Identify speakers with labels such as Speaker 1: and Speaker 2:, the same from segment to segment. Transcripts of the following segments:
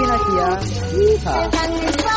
Speaker 1: Pinasia.
Speaker 2: Yeehaw.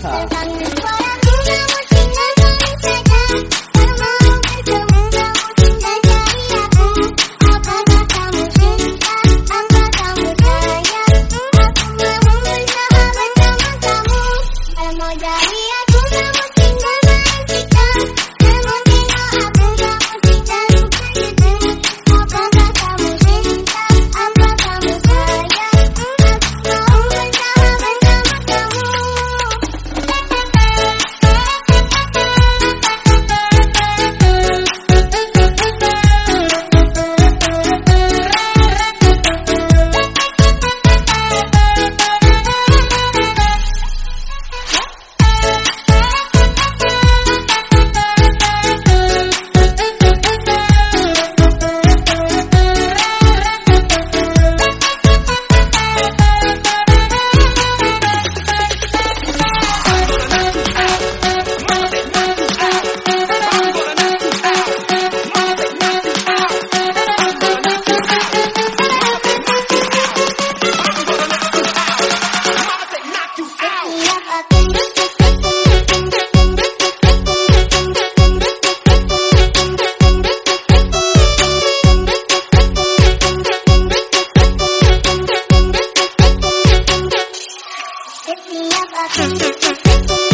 Speaker 2: Utah. Thank you.